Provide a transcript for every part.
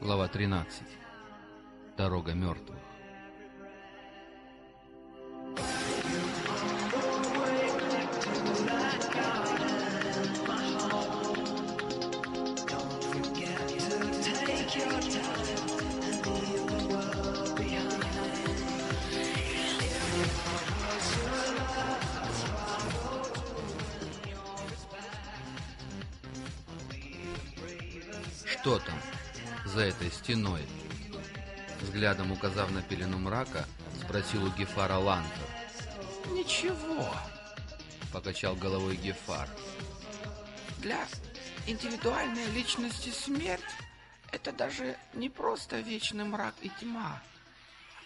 Глава 13. Дорога мертвых. Указав на пелену мрака, спросил у Гефара Лантер. Ничего. Покачал головой Гефар. Для индивидуальной личности смерть — это даже не просто вечный мрак и тьма,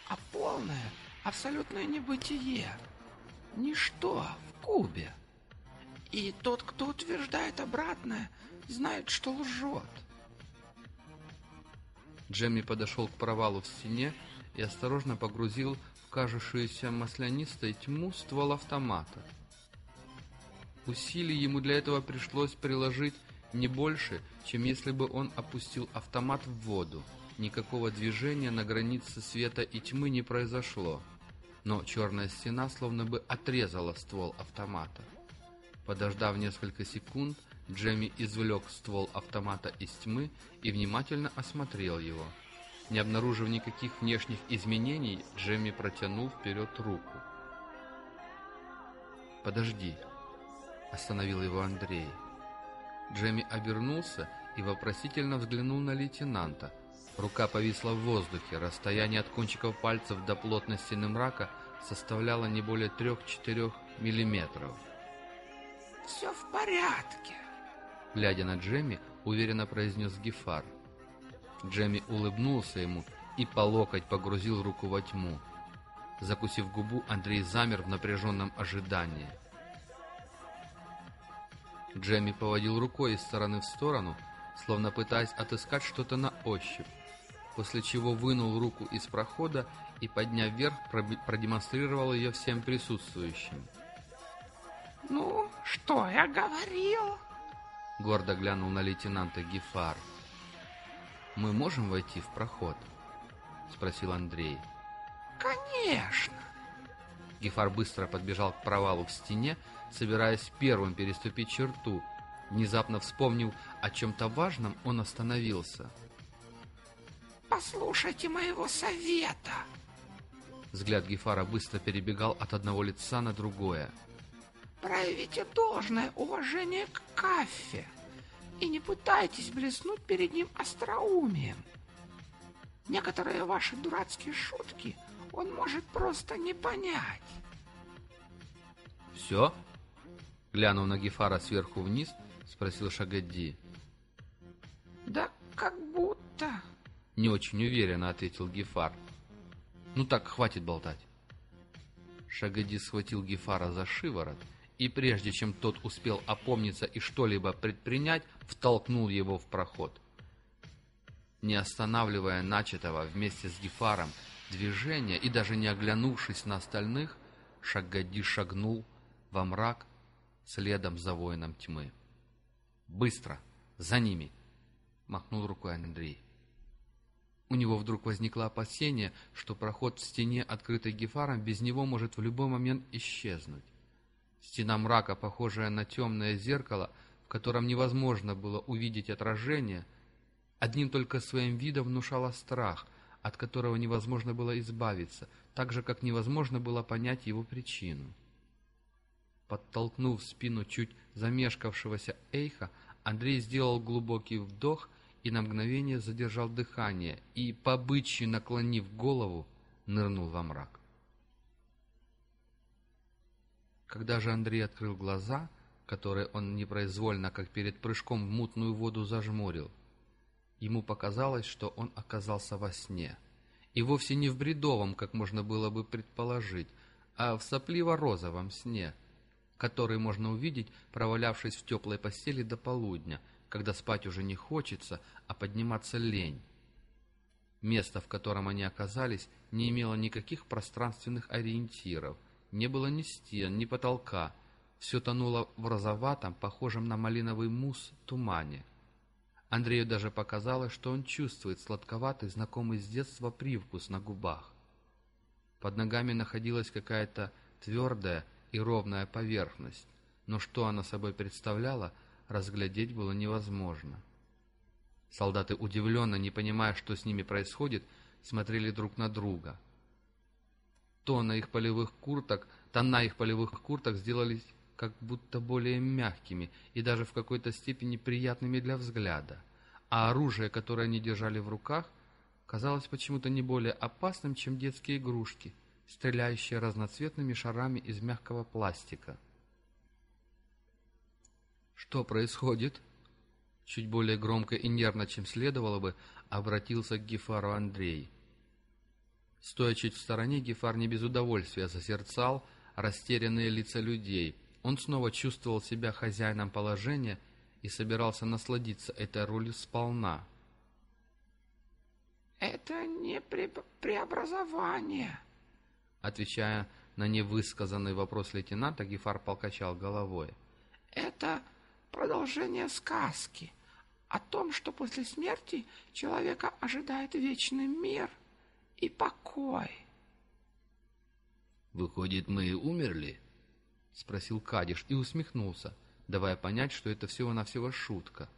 а полное, абсолютное небытие. Ничто в кубе. И тот, кто утверждает обратное, знает, что лжет. Джемми подошел к провалу в стене и осторожно погрузил в кажущуюся маслянистой тьму ствол автомата. Усилий ему для этого пришлось приложить не больше, чем если бы он опустил автомат в воду. Никакого движения на границе света и тьмы не произошло, но черная стена словно бы отрезала ствол автомата. Подождав несколько секунд, Джемми извлек ствол автомата из тьмы и внимательно осмотрел его. Не обнаружив никаких внешних изменений, Джемми протянул вперед руку. «Подожди», — остановил его Андрей. Джемми обернулся и вопросительно взглянул на лейтенанта. Рука повисла в воздухе, расстояние от кончиков пальцев до плотной стены мрака составляло не более трех-четырех миллиметров. Все в порядке. Глядя на Джемми, уверенно произнес Гефар. Джемми улыбнулся ему и по локоть погрузил руку во тьму. Закусив губу, Андрей замер в напряженном ожидании. Джемми поводил рукой из стороны в сторону, словно пытаясь отыскать что-то на ощупь, после чего вынул руку из прохода и, подняв вверх, продемонстрировал ее всем присутствующим. Ну, что я говорил? Гордо глянул на лейтенанта Гефар. «Мы можем войти в проход?» — спросил Андрей. Конечно. Гефар быстро подбежал к провалу в стене, собираясь первым переступить черту. Внезапно вспомнив о чем-то важном, он остановился. Послушайте моего совета. Взгляд Гефара быстро перебегал от одного лица на другое. Проявите должное уважение к Каффе и не пытайтесь блеснуть перед ним остроумием. Некоторые ваши дурацкие шутки он может просто не понять. «Все?» Глянув на Гефара сверху вниз, спросил Шагадди. Да как будто... Не очень уверенно ответил Гефар. Ну так, хватит болтать. Шагади схватил Гефара за шиворот и прежде чем тот успел опомниться и что-либо предпринять, втолкнул его в проход. Не останавливая начатого вместе с Гефаром движения и даже не оглянувшись на остальных, Шагади шагнул во мрак следом за воином тьмы. «Быстро! За ними!» — махнул рукой Андрей. У него вдруг возникло опасение, что проход в стене, открытой Гефаром, без него может в любой момент исчезнуть. Стена мрака, похожая на темное зеркало, в котором невозможно было увидеть отражение, одним только своим видом внушала страх, от которого невозможно было избавиться, так же, как невозможно было понять его причину. Подтолкнув спину чуть замешкавшегося Эйха, Андрей сделал глубокий вдох и на мгновение задержал дыхание и, побычьи наклонив голову, нырнул во мрак. Когда же Андрей открыл глаза, которые он непроизвольно, как перед прыжком в мутную воду, зажмурил, ему показалось, что он оказался во сне. И вовсе не в бредовом, как можно было бы предположить, а в сопливо-розовом сне, который можно увидеть, провалявшись в теплой постели до полудня, когда спать уже не хочется, а подниматься лень. Место, в котором они оказались, не имело никаких пространственных ориентиров, не было ни стен, ни потолка, все тонуло в розоватом, похожем на малиновый мусс, тумане. Андрею даже показалось, что он чувствует сладковатый, знакомый с детства привкус на губах. Под ногами находилась какая-то твердая и ровная поверхность, но что она собой представляла, разглядеть было невозможно. Солдаты, удивленно, не понимая, что с ними происходит, смотрели друг на друга. То на их полевых курток, тона их полевых курток сделались как будто более мягкими и даже в какой-то степени приятными для взгляда, а оружие, которое они держали в руках, казалось почему-то не более опасным, чем детские игрушки, стреляющие разноцветными шарами из мягкого пластика. «Что происходит?» Чуть более громко и нервно, чем следовало бы, обратился к Гефару Андрей. Стоя чуть в стороне, Гефар не без удовольствия созерцал растерянные лица людей, он снова чувствовал себя хозяином положения и собирался насладиться этой ролью сполна. «Это не пре преобразование», — отвечая на невысказанный вопрос лейтенанта, Гефар покачал головой. «Это продолжение сказки о том, что после смерти человека ожидает вечный мир и покой». «Выходит, мы умерли?» — спросил Кадиш и усмехнулся, давая понять, что это всего-навсего шутка.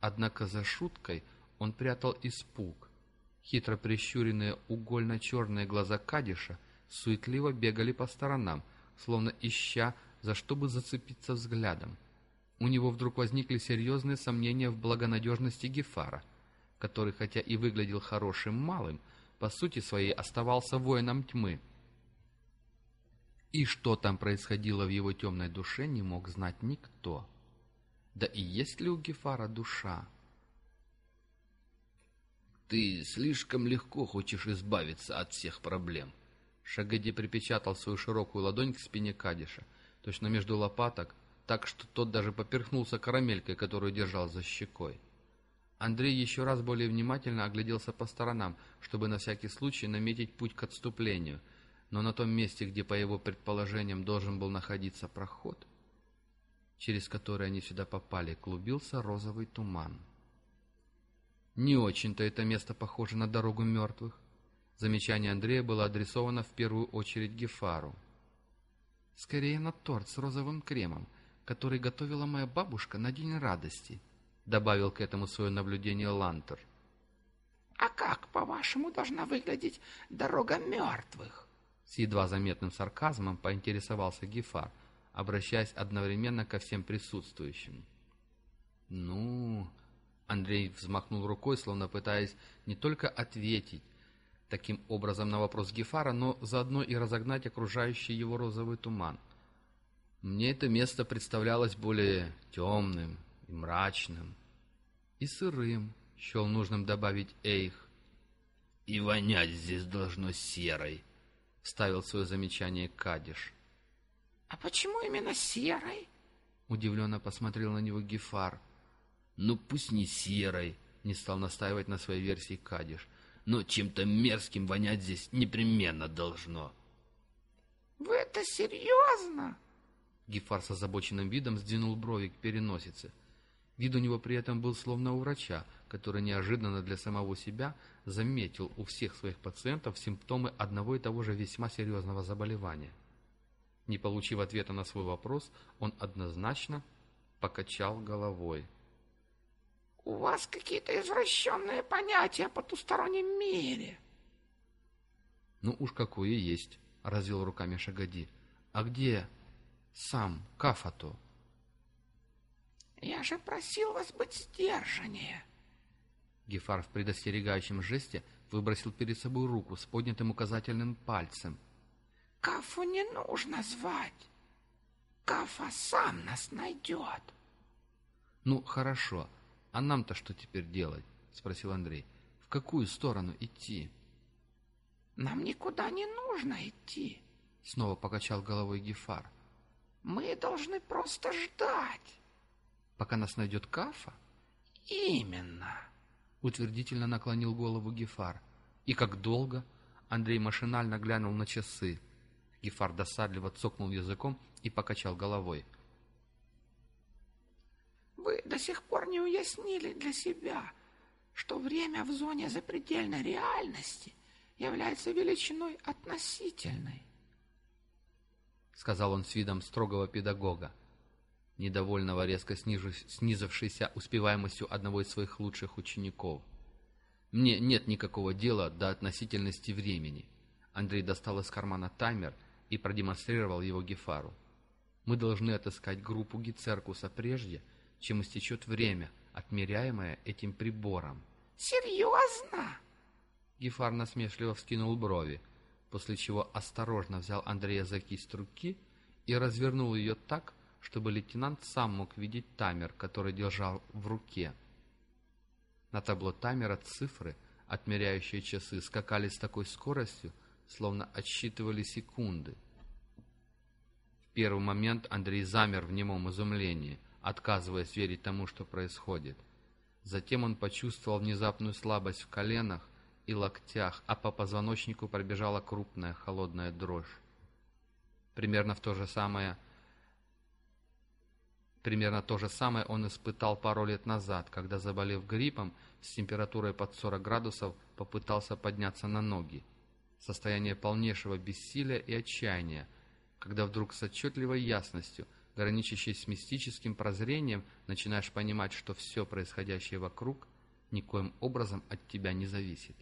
Однако за шуткой он прятал испуг. Хитро прищуренные угольно-черные глаза Кадиша суетливо бегали по сторонам, словно ища, за что бы зацепиться взглядом. У него вдруг возникли серьезные сомнения в благонадежности Гефара, который, хотя и выглядел хорошим малым, по сути своей оставался воином тьмы — и что там происходило в его темной душе, не мог знать никто. Да и есть ли у Гефара душа? «Ты слишком легко хочешь избавиться от всех проблем». Шагади припечатал свою широкую ладонь к спине Кадиша, точно между лопаток, так что тот даже поперхнулся карамелькой, которую держал за щекой. Андрей еще раз более внимательно огляделся по сторонам, чтобы на всякий случай наметить путь к отступлению — но на том месте, где, по его предположениям, должен был находиться проход, через который они сюда попали, клубился розовый туман. Не очень-то это место похоже на дорогу мертвых. Замечание Андрея было адресовано в первую очередь Гефару. «Скорее на торт с розовым кремом, который готовила моя бабушка на День радости», добавил к этому свое наблюдение Лантер. «А как, по-вашему, должна выглядеть дорога мертвых?» С едва заметным сарказмом поинтересовался Гефар, обращаясь одновременно ко всем присутствующим. «Ну...» Андрей взмахнул рукой, словно пытаясь не только ответить таким образом на вопрос Гефара, но заодно и разогнать окружающий его розовый туман. Мне это место представлялось более темным и мрачным, и сырым, счел нужным добавить Эйх. «И вонять здесь должно серой», — вставил свое замечание Кадиш. «А почему именно серой?» — удивленно посмотрел на него Гефар. «Ну, пусть не серой», — не стал настаивать на своей версии Кадиш. «Но чем-то мерзким вонять здесь непременно должно». «Вы это серьезно?» Гефар с озабоченным видом сдвинул брови к переносице. Вид у него при этом был словно у врача, который неожиданно для самого себя заметил у всех своих пациентов симптомы одного и того же весьма серьезного заболевания. Не получив ответа на свой вопрос, он однозначно покачал головой. «У вас какие-то извращенные понятия о потустороннем мире». «Ну уж какое есть», — развел руками Шагади. «А где сам Кафато?» «Я же просил вас быть сдержаннее», Гефар в предостерегающем жесте выбросил перед собой руку с поднятым указательным пальцем. «Кафу не нужно звать. Кафа сам нас найдет». «Ну, хорошо. А нам-то что теперь делать?» — спросил Андрей. «В какую сторону идти?» «Нам никуда не нужно идти», — снова покачал головой Гефар. «Мы должны просто ждать». «Пока нас найдет Кафа?» Именно. Утвердительно наклонил голову Гефар. И как долго? Андрей машинально глянул на часы. Гефар досадливо цокнул языком и покачал головой. Вы до сих пор не уяснили для себя, что время в зоне запредельной реальности является величиной относительной. Сказал он с видом строгого педагога, недовольного резко снизившейся успеваемостью одного из своих лучших учеников. Мне нет никакого дела до относительности времени. Андрей достал из кармана таймер и продемонстрировал его Гефару. Мы должны отыскать группу Гицеркуса прежде, чем истечет время, отмеряемое этим прибором. Серьезно? Гефар насмешливо вскинул брови, после чего осторожно взял Андрея за кисть руки и развернул ее так, чтобы лейтенант сам мог видеть таймер, который держал в руке. На табло таймера цифры, отмеряющие часы, скакали с такой скоростью, словно отсчитывали секунды. В первый момент Андрей замер в немом изумлении, отказываясь верить тому, что происходит. Затем он почувствовал внезапную слабость в коленах и локтях, а по позвоночнику пробежала крупная холодная дрожь. Примерно в то же самое Примерно то же самое он испытал пару лет назад, когда, заболев гриппом с температурой под 40 градусов, попытался подняться на ноги. Состояние полнейшего бессилия и отчаяния, когда вдруг с отчетливой ясностью, граничащей с мистическим прозрением, начинаешь понимать, что все происходящее вокруг никоим образом от тебя не зависит.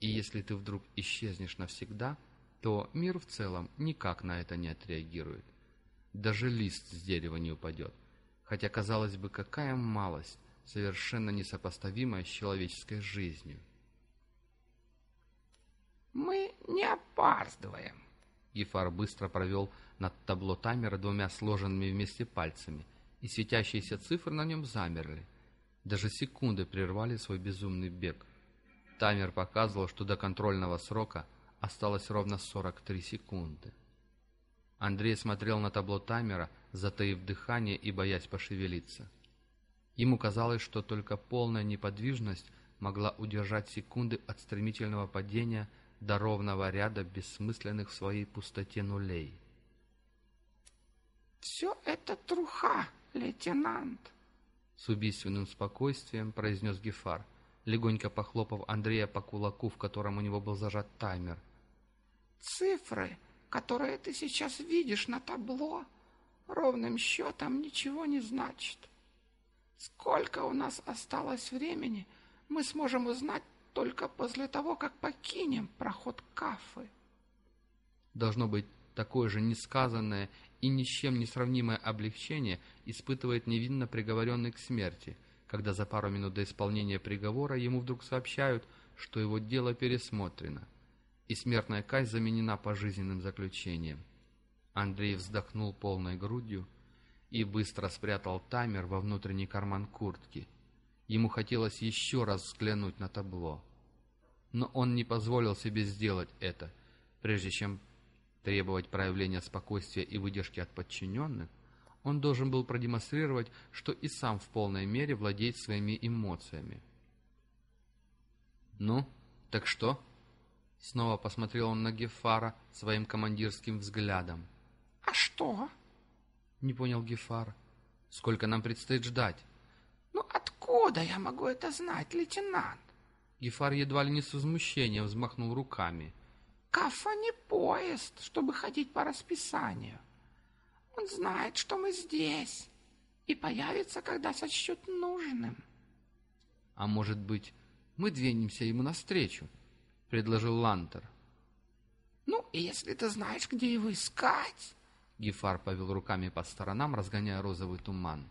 И если ты вдруг исчезнешь навсегда, то мир в целом никак на это не отреагирует. Даже лист с дерева не упадет. Хотя, казалось бы, какая малость, совершенно несопоставимая с человеческой жизнью. Мы не опаздываем. Гефар быстро провел над табло таймера двумя сложенными вместе пальцами, и светящиеся цифры на нем замерли. Даже секунды прервали свой безумный бег. Таймер показывал, что до контрольного срока осталось ровно 43 секунды. Андрей смотрел на табло таймера, затаив дыхание и боясь пошевелиться. Ему казалось, что только полная неподвижность могла удержать секунды от стремительного падения до ровного ряда бессмысленных в своей пустоте нулей. Все это труха, лейтенант. С убийственным спокойствием произнес Гефар, легонько похлопав Андрея по кулаку, в котором у него был зажат таймер. Цифры, которые ты сейчас видишь на табло, ровным счетом ничего не значат. Сколько у нас осталось времени, мы сможем узнать только после того, как покинем проход Кафы. Должно быть, такое же несказанное и ни с чем не сравнимое облегчение испытывает невинно приговоренный к смерти, когда за пару минут до исполнения приговора ему вдруг сообщают, что его дело пересмотрено, и смертная казнь заменена пожизненным заключением. Андрей вздохнул полной грудью и быстро спрятал таймер во внутренний карман куртки. Ему хотелось еще раз взглянуть на табло. Но он не позволил себе сделать это, прежде чем требовать проявления спокойствия и выдержки от подчиненных, он должен был продемонстрировать, что и сам в полной мере владеет своими эмоциями. «Ну, так что?» Снова посмотрел он на Гефара своим командирским взглядом. А что? Не понял Гефар. Сколько нам предстоит ждать? Ну откуда я могу это знать, лейтенант? Гефар едва ли не с возмущением взмахнул руками. Кафа не поезд, чтобы ходить по расписанию. Он знает, что мы здесь, и появится, когда сочтет нужным. А может быть, мы двинемся ему навстречу? Предложил Лантер. Ну, если ты знаешь, где его искать... Гефар повел руками по сторонам, разгоняя розовый туман.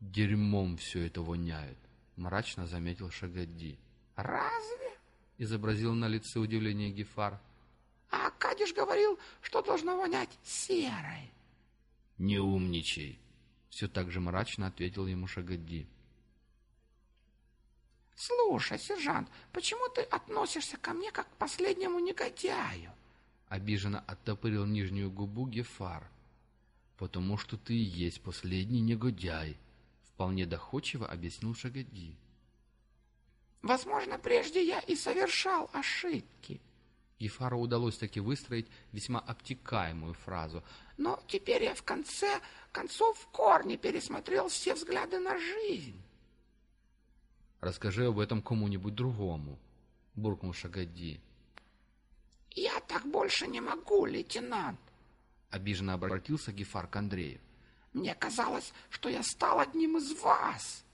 «Дерьмом все это воняет», — мрачно заметил Шагадди. «Разве?» — изобразил на лице удивление Гефар. «А Кадиш говорил, что должно вонять серой». «Не умничай», — все так же мрачно ответил ему Шагадди. «Слушай, сержант, почему ты относишься ко мне как к последнему негодяю?» Обиженно оттопырил нижнюю губу Гефар. «Потому что ты и есть последний негодяй», — Вполне доходчиво объяснил Шагадди. Возможно, прежде я и совершал ошибки. Ефару удалось таки выстроить весьма обтекаемую фразу. Но теперь я в конце концов в корне пересмотрел все взгляды на жизнь. «Расскажи об этом кому-нибудь другому», — буркнул Шагадди. «Я так больше не могу, лейтенант», — обиженно обратился Гефар к Андрею. «Мне казалось, что я стал одним из вас».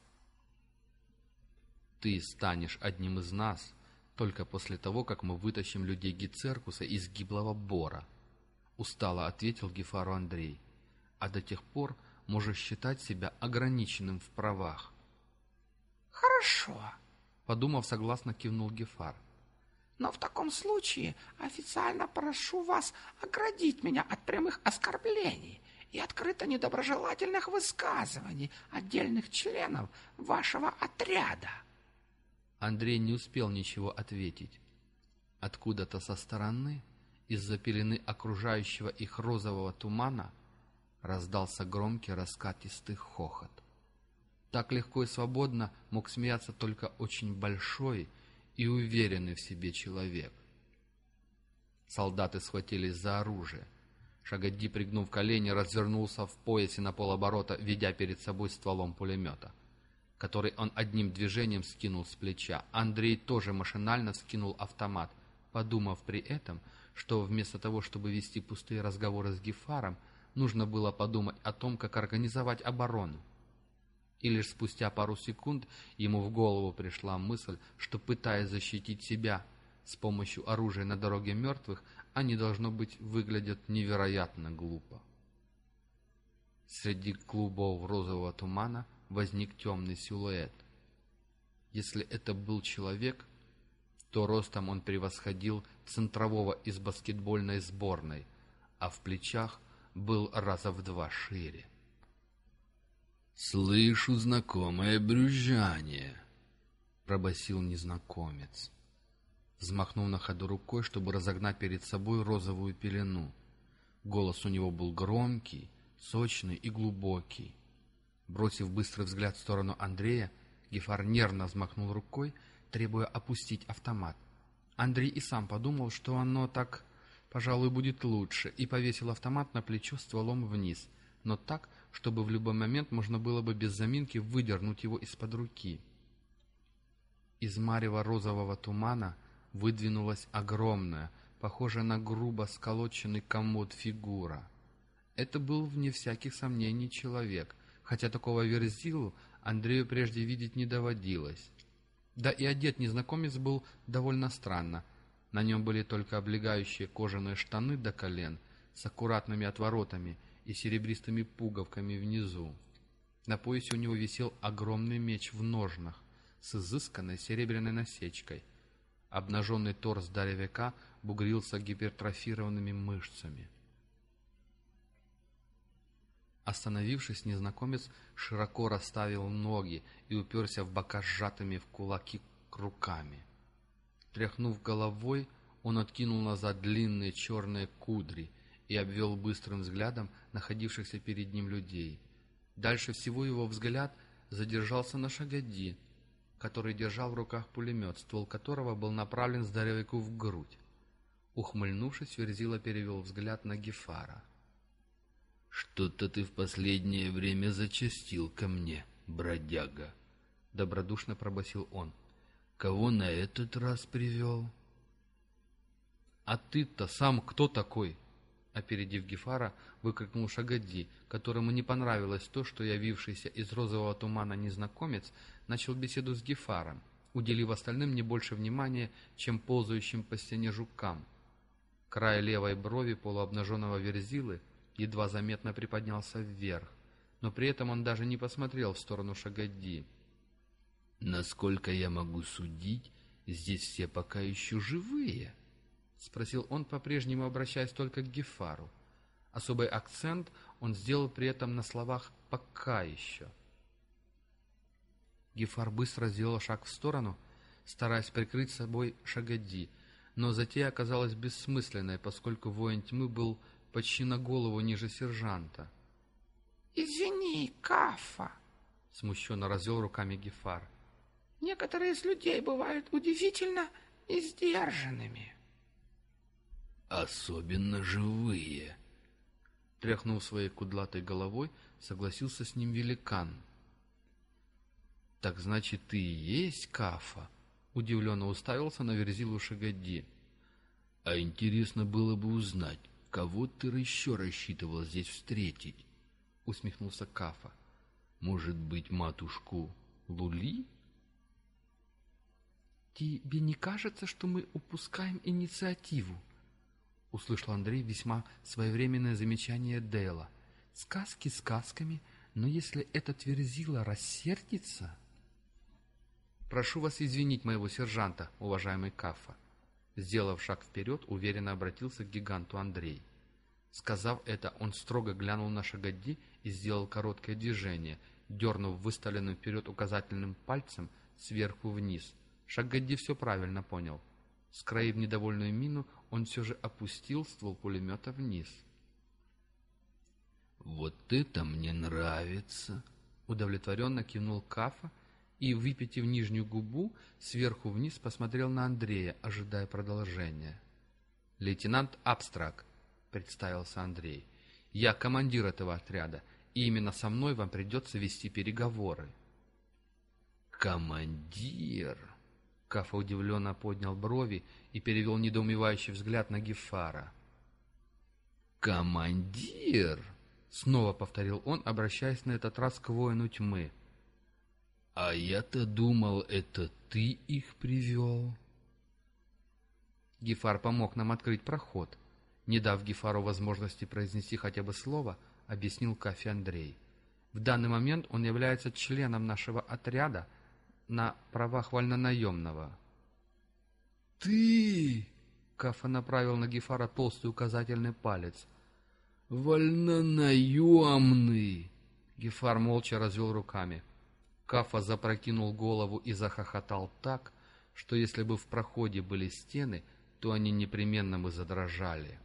«Ты станешь одним из нас только после того, как мы вытащим людей Гицеркуса из гиблого бора», — устало ответил Гефару Андрей. «А до тех пор можешь считать себя ограниченным в правах». «Хорошо», — подумав, согласно кивнул Гефар. «Но в таком случае официально прошу вас оградить меня от прямых оскорблений и открыто недоброжелательных высказываний отдельных членов вашего отряда». Андрей не успел ничего ответить. Откуда-то со стороны, из-за пелены окружающего их розового тумана, раздался громкий раскатистый хохот. Так легко и свободно мог смеяться только очень большой и уверенный в себе человек. Солдаты схватились за оружие. Шагадди, пригнув колени, развернулся в поясе на полоборота, ведя перед собой стволом пулемета, который он одним движением скинул с плеча. Андрей тоже машинально скинул автомат, подумав при этом, что вместо того, чтобы вести пустые разговоры с Гефаром, нужно было подумать о том, как организовать оборону. И лишь спустя пару секунд ему в голову пришла мысль, что, пытаясь защитить себя с помощью оружия на дороге мертвых, они, должно быть, выглядят невероятно глупо. Среди клубов розового тумана возник темный силуэт. Если это был человек, то ростом он превосходил центрового из баскетбольной сборной, а в плечах был раза в два шире. «Слышу знакомое брюзжание», — пробасил незнакомец. Взмахнул на ходу рукой, чтобы разогнать перед собой розовую пелену. Голос у него был громкий, сочный и глубокий. Бросив быстрый взгляд в сторону Андрея, Гефар нервно взмахнул рукой, требуя опустить автомат. Андрей и сам подумал, что оно так, пожалуй, будет лучше, и повесил автомат на плечо стволом вниз, но так, чтобы в любой момент можно было бы без заминки выдернуть его из-под руки. Из марева розового тумана выдвинулась огромная, похожая на грубо сколоченный комод фигура. Это был, вне всяких сомнений, человек, хотя такого верзилу Андрею прежде видеть не доводилось. Да и одет незнакомец был довольно странно. На нем были только облегающие кожаные штаны до колен с аккуратными отворотами и серебристыми пуговками внизу. На поясе у него висел огромный меч в ножнах с изысканной серебряной насечкой. Обнаженный торс здоровяка бугрился гипертрофированными мышцами. Остановившись, незнакомец широко расставил ноги и уперся в бока сжатыми в кулаки руками. Тряхнув головой, он откинул назад длинные черные кудри и обвел быстрым взглядом находившихся перед ним людей. Дальше всего его взгляд задержался на Шагадди, который держал в руках пулемет, ствол которого был направлен здоровяку в грудь. Ухмыльнувшись, Верзила перевел взгляд на Гефара. «Что-то ты в последнее время зачастил ко мне, бродяга», — добродушно пробасил он. «Кого на этот раз привел?» «А ты-то сам кто такой?» Опередив Гефара, выкрикнул Шагадди, которому не понравилось то, что явившийся из розового тумана незнакомец начал беседу с Гефаром, уделив остальным не больше внимания, чем ползающим по стене жукам. Край левой брови полуобнаженного верзилы едва заметно приподнялся вверх, но при этом он даже не посмотрел в сторону Шагадди. «Насколько я могу судить, здесь все пока еще живые», — спросил он, по-прежнему обращаясь только к Гефару. Особый акцент он сделал при этом на словах «пока еще». Гефар быстро сделал шаг в сторону, стараясь прикрыть собой Шагадди, но затея оказалась бессмысленной, поскольку воин тьмы был почти на голову ниже сержанта. «Извини, Кафа!» — Смущенно развел руками Гефар. Некоторые из людей бывают удивительно издержанными. Особенно живые. Тряхнув своей кудлатой головой, согласился с ним великан. «Так значит, ты и есть Кафа?» Удивленно уставился на Верзилу Шагадди. «А интересно было бы узнать, кого ты еще рассчитывал здесь встретить?» Усмехнулся Кафа. «Может быть, матушку Лули?» «Тебе не кажется, что мы упускаем инициативу?» Услышал Андрей весьма своевременное замечание Дейла. «Сказки сказками, но если этот Верзила рассердится...» «Прошу вас извинить моего сержанта, уважаемый Кафа». Сделав шаг вперед, уверенно обратился к гиганту Андрей. Сказав это, он строго глянул на Шагадди и сделал короткое движение, дернув выставленным вперед указательным пальцем сверху вниз. Шагадди все правильно понял. Скроив недовольную мину, он все же опустил ствол пулемета вниз. «Вот это мне нравится!» Удовлетворенно кивнул Кафа и, выпитив нижнюю губу, сверху вниз посмотрел на Андрея, ожидая продолжения. «Лейтенант Абстрак», — представился Андрей, — «я командир этого отряда, и именно со мной вам придется вести переговоры». «Командир!» Кафа удивленно поднял брови и перевел недоумевающий взгляд на Гефара. «Командир!» — снова повторил он, обращаясь на этот раз к воину тьмы. «А я-то думал, это ты их привел». Гефар помог нам открыть проход. Не дав Гефару возможности произнести хотя бы слово, объяснил Кафе Андрей. В данный момент он является членом нашего отряда на правах вольнонаемного. «Ты!» — Кафа направил на Гефара толстый указательный палец. «Вольнонаемный!» Гефар молча развел руками. Кафа запрокинул голову и захохотал так, что если бы в проходе были стены, то они непременно бы задрожали.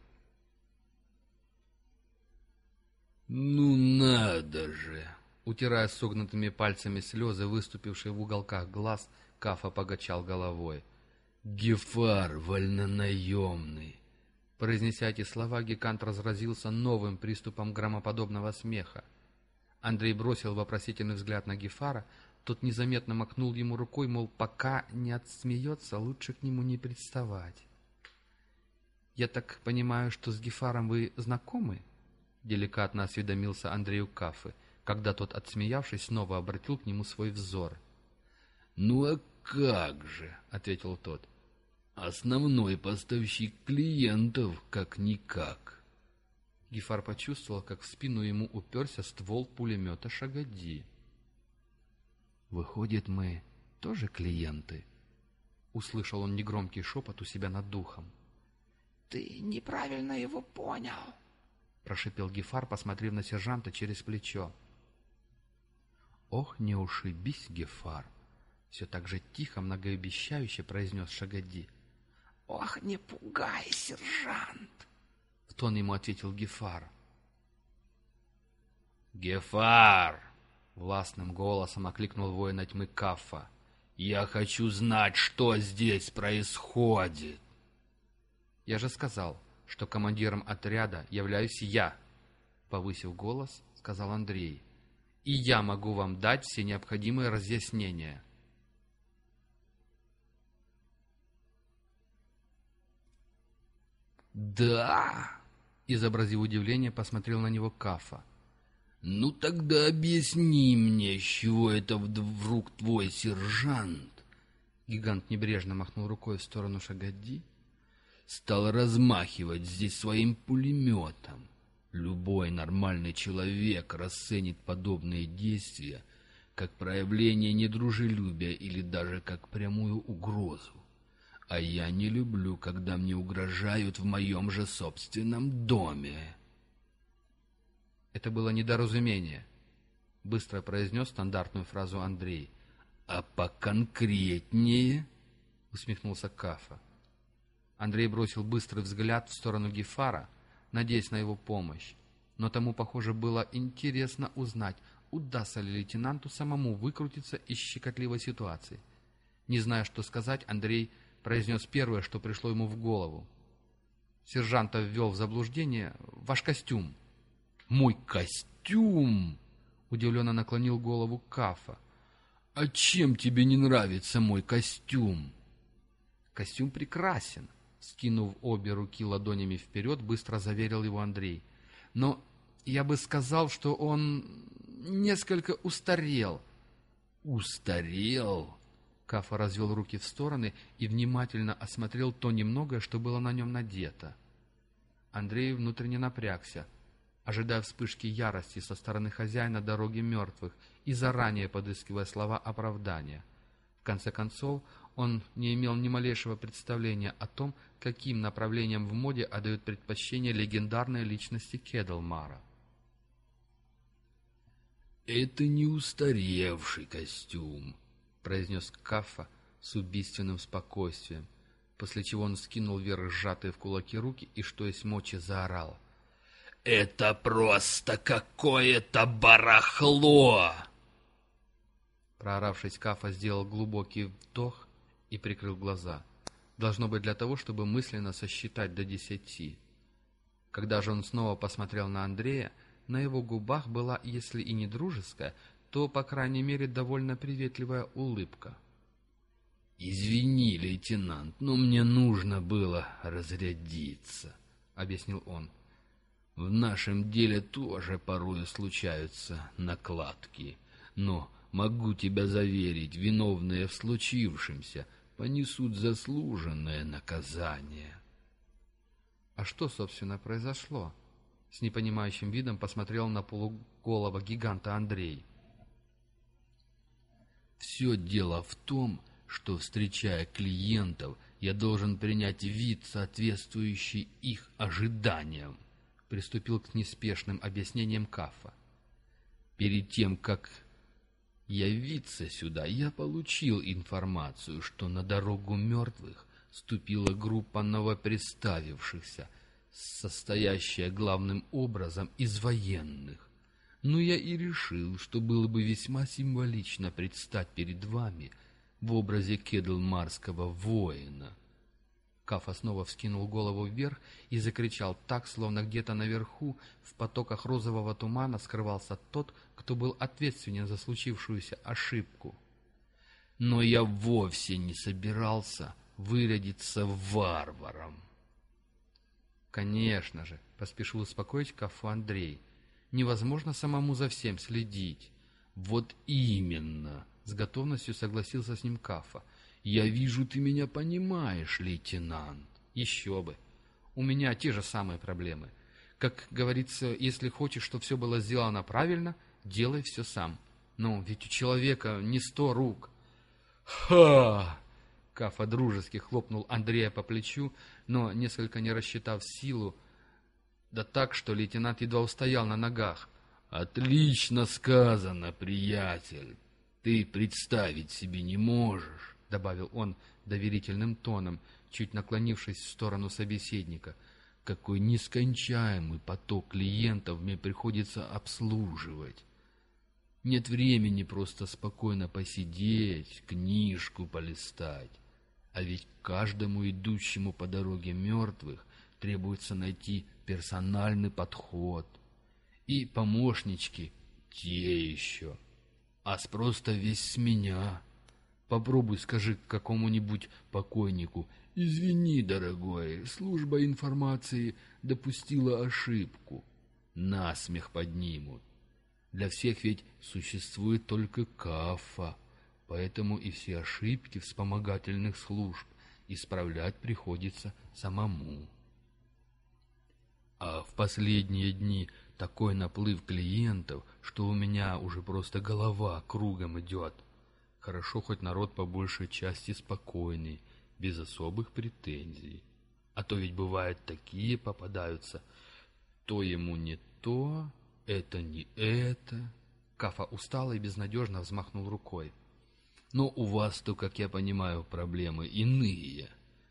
«Ну надо же!» Утирая согнутыми пальцами слезы, выступившие в уголках глаз, Кафа погачал головой. «Гефар вольнонаемный!» Произнеся эти слова, гигант разразился новым приступом громоподобного смеха. Андрей бросил вопросительный взгляд на Гефара, тот незаметно махнул ему рукой, мол, пока не отсмеется, лучше к нему не приставать. «Я так понимаю, что с Гефаром вы знакомы?» — деликатно осведомился Андрею Кафы, когда тот, отсмеявшись, снова обратил к нему свой взор. «Ну а как же?» — ответил тот. «Основной поставщик клиентов, как-никак». Гефар почувствовал, как в спину ему уперся ствол пулемета Шагоди. «Выходит, мы тоже клиенты?» — услышал он негромкий шепот у себя над духом. «Ты неправильно его понял», — прошипел Гефар, посмотрев на сержанта через плечо. «Ох, не ушибись, Гефар!» — все так же тихо, многообещающе произнес Шагоди. «Ох, не пугай, сержант!» — в тон ему ответил Гефар. «Гефар!» — властным голосом окликнул воина тьмы Кафа. «Я хочу знать, что здесь происходит!» «Я же сказал, что командиром отряда являюсь я!» Повысив голос, сказал Андрей. «И я могу вам дать все необходимые разъяснения». «Да!» — изобразив удивление, посмотрел на него Кафа. «Ну тогда объясни мне, с чего это вдруг твой сержант?» Гигант небрежно махнул рукой в сторону Шагадди. «Стал размахивать здесь своим пулеметом. Любой нормальный человек расценит подобные действия как проявление недружелюбия или даже как прямую угрозу. А я не люблю, когда мне угрожают в моем же собственном доме. Это было недоразумение, быстро произнес стандартную фразу Андрей. А поконкретнее, усмехнулся Кафа. Андрей бросил быстрый взгляд в сторону Гефара, надеясь на его помощь. Но тому, похоже, было интересно узнать, удастся ли лейтенанту самому выкрутиться из щекотливой ситуации. Не зная, что сказать, Андрей произнес первое, что пришло ему в голову. Сержанта ввел в заблуждение ваш костюм. «Мой костюм!» — удивленно наклонил голову Кафа. «А чем тебе не нравится мой костюм?» «Костюм прекрасен», — скинув обе руки ладонями вперед, быстро заверил его Андрей. «Но я бы сказал, что он несколько устарел». «Устарел?» Кафа развел руки в стороны и внимательно осмотрел то немногое, что было на нем надето. Андрей внутренне напрягся, ожидая вспышки ярости со стороны хозяина дороги мертвых и заранее подыскивая слова оправдания. В конце концов, он не имел ни малейшего представления о том, каким направлением в моде отдают предпочтение легендарной личности Кедлмара. «Это не устаревший костюм», — произнес Кафа с убийственным спокойствием, после чего он скинул вверх сжатые в кулаки руки и, что есть мочи, заорал. «Это просто какое-то барахло!» Прооравшись, Кафа сделал глубокий вдох и прикрыл глаза. Должно быть для того, чтобы мысленно сосчитать до десяти. Когда же он снова посмотрел на Андрея, на его губах была, если и не дружеская, то, по крайней мере, довольно приветливая улыбка. «Извини, лейтенант, но мне нужно было разрядиться», — объяснил он. «В нашем деле тоже порою случаются накладки, но могу тебя заверить, виновные в случившемся понесут заслуженное наказание». «А что, собственно, произошло?» С непонимающим видом посмотрел на полуголого гиганта Андрей. Все дело в том, что, встречая клиентов, я должен принять вид, соответствующий их ожиданиям, приступил к неспешным объяснениям Кафа. Перед тем, как явиться сюда, я получил информацию, что на дорогу мертвых ступила группа новоприставившихся, состоящая главным образом из военных но я и решил, что было бы весьма символично предстать перед вами в образе кедлмарского воина. Кафа снова вскинул голову вверх и закричал так, словно где-то наверху, в потоках розового тумана, скрывался тот, кто был ответственен за случившуюся ошибку. Но я вовсе не собирался вырядиться варваром. «Конечно же», — поспешил успокоить Кафу Андрей, — невозможно самому за всем следить. Вот именно, с готовностью согласился с ним Кафа. Я вижу, ты меня понимаешь, лейтенант. Еще бы. У меня те же самые проблемы. Как говорится, если хочешь, чтобы все было сделано правильно, делай все сам. Но ведь у человека не сто рук. Ха! Кафа дружески хлопнул Андрея по плечу, но, несколько не рассчитав силу, да так, что лейтенант едва устоял на ногах. «Отлично сказано, приятель. Ты представить себе не можешь», — добавил он доверительным тоном, чуть наклонившись в сторону собеседника. «Какой нескончаемый поток клиентов мне приходится обслуживать. Нет времени просто спокойно посидеть, книжку полистать. А ведь каждому идущему по дороге мертвых требуется найти персональный подход. И помощнички те еще. А спрос-то весь с меня. Попробуй скажи какому-нибудь покойнику, «Извини, дорогой, служба информации допустила ошибку». Насмех поднимут. Для всех ведь существует только кафа, поэтому и все ошибки вспомогательных служб исправлять приходится самому. А в последние дни такой наплыв клиентов, что у меня уже просто голова кругом идет. Хорошо, хоть народ по большей части спокойный, без особых претензий. А то ведь бывают такие попадаются. То ему не то, это не это. Кафа устало и безнадежно взмахнул рукой. Но у вас-то, как я понимаю, проблемы иные.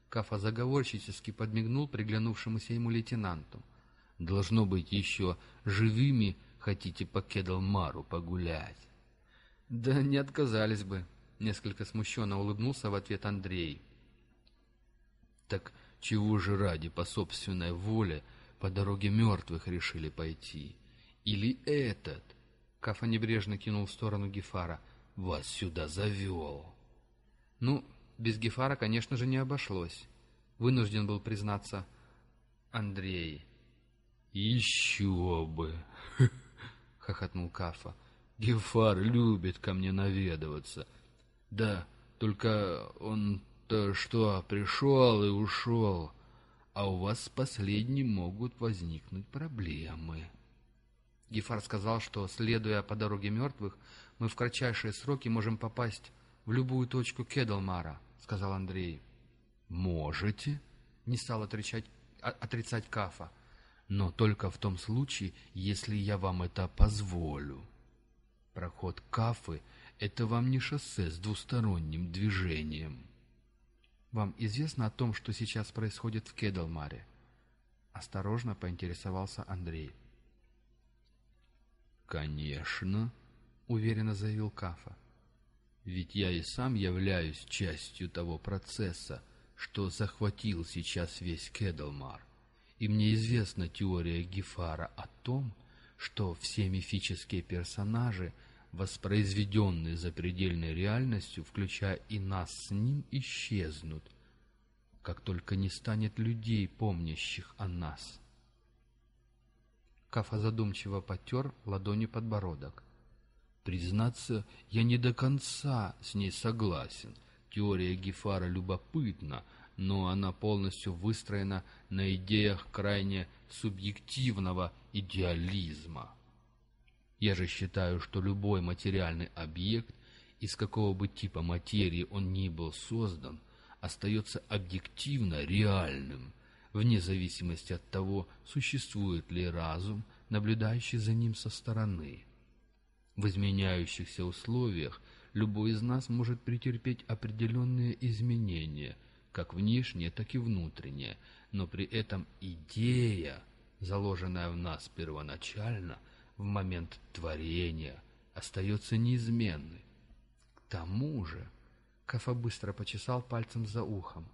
Кафа заговорщически подмигнул приглянувшемуся ему лейтенанту. Должно быть, еще живыми хотите по Кедалмару погулять?» «Да не отказались бы», — несколько смущенно улыбнулся в ответ Андрей. «Так чего же ради по собственной воле по дороге мертвых решили пойти? Или этот?» Кафа небрежно кинул в сторону Гефара. «Вас сюда завел». «Ну, без Гефара, конечно же, не обошлось. Вынужден был признаться Андрей». «Еще бы!» — хохотнул Кафа. «Гефар любит ко мне наведываться. Да, только он-то что, пришел и ушел, а у вас с последним могут возникнуть проблемы». Гефар сказал, что, следуя по дороге мертвых, мы в кратчайшие сроки можем попасть в любую точку Кедалмара, — сказал Андрей. — Можете, — не стал отрицать, отрицать Кафа. — Но только в том случае, если я вам это позволю. Проход Кафы — это вам не шоссе с двусторонним движением. — Вам известно о том, что сейчас происходит в Кедалмаре? Осторожно поинтересовался Андрей. — «Конечно», — уверенно заявил Кафа. «Ведь я и сам являюсь частью того процесса, что захватил сейчас весь Кедлмар. И мне известна теория Гефара о том, что все мифические персонажи, воспроизведенные запредельной реальностью, включая и нас с ним, исчезнут, как только не станет людей, помнящих о нас». Кафа задумчиво потер ладонью подбородок. «Признаться, я не до конца с ней согласен. Теория Гефара любопытна, но она полностью выстроена на идеях крайне субъективного идеализма. Я же считаю, что любой материальный объект, из какого бы типа материи он ни был создан, остается объективно реальным – вне зависимости от того, существует ли разум, наблюдающий за ним со стороны. В изменяющихся условиях любой из нас может претерпеть определенные изменения, как внешние, так и внутренние, но при этом идея, заложенная в нас первоначально, в момент творения, остается неизменной. К тому же, Кафа быстро почесал пальцем за ухом,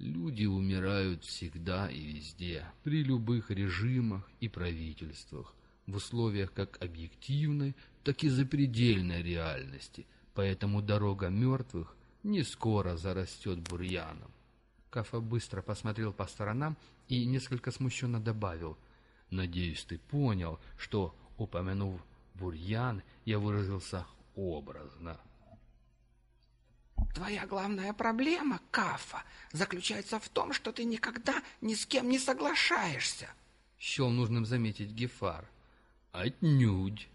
Люди умирают всегда и везде, при любых режимах и правительствах, в условиях как объективной, так и запредельной реальности, поэтому дорога мертвых не скоро зарастет бурьяном. Кафа быстро посмотрел по сторонам и несколько смущенно добавил, «Надеюсь, ты понял, что, упомянув бурьян, я выразился образно». Твоя главная проблема, Кафа, заключается в том, что ты никогда ни с кем не соглашаешься. Счел нужным заметить Гефар. Отнюдь,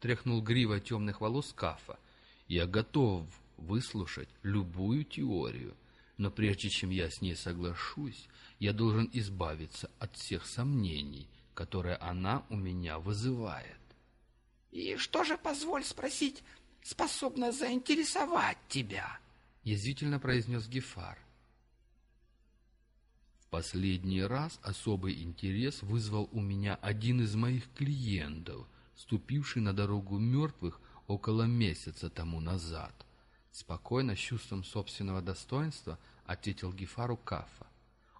тряхнул грива темных волос Кафа. Я готов выслушать любую теорию, но прежде чем я с ней соглашусь, я должен избавиться от всех сомнений, которые она у меня вызывает. И что же, позволь спросить, способно заинтересовать тебя? язвительно произнес Гефар. В последний раз особый интерес вызвал у меня один из моих клиентов, ступивший на дорогу мертвых около месяца тому назад. Спокойно, с чувством собственного достоинства, ответил Гефару Кафа.